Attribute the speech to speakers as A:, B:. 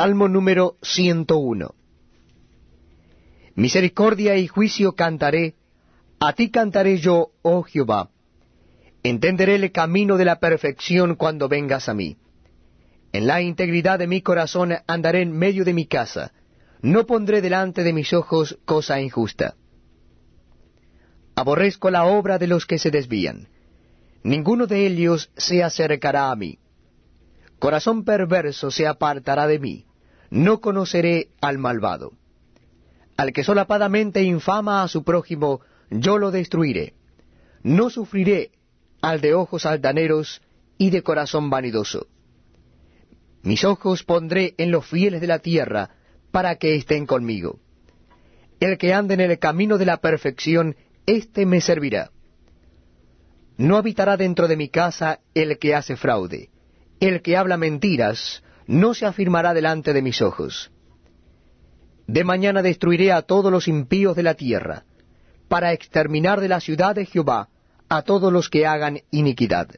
A: Salmo número 101. Misericordia y juicio cantaré, a ti cantaré yo, oh Jehová. Entenderé el camino de la perfección cuando vengas a mí. En la integridad de mi corazón andaré en medio de mi casa, no pondré delante de mis ojos cosa injusta. Aborrezco la obra de los que se desvían. Ninguno de ellos se acercará a mí. Corazón perverso se apartará de mí. No conoceré al malvado. Al que solapadamente infama a su prójimo, yo lo destruiré. No sufriré al de ojos altaneros y de corazón vanidoso. Mis ojos pondré en los fieles de la tierra, para que estén conmigo. El que ande en el camino de la perfección, éste me servirá. No habitará dentro de mi casa el que hace fraude. El que habla mentiras no se afirmará delante de mis ojos. De mañana destruiré a todos los impíos de la tierra, para exterminar de la ciudad de Jehová a todos los que hagan iniquidad.